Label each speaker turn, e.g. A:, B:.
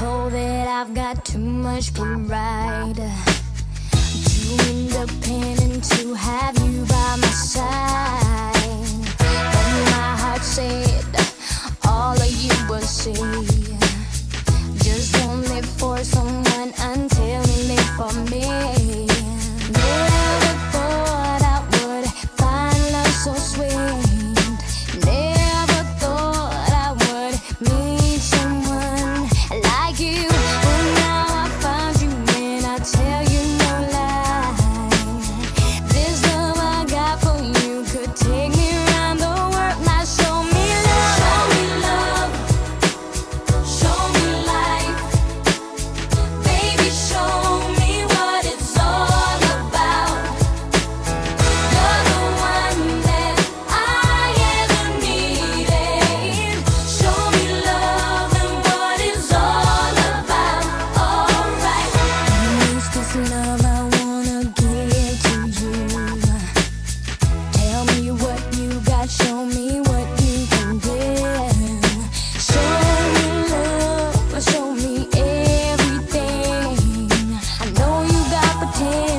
A: told that I've got too much pride. Too independent to have you by my side. change.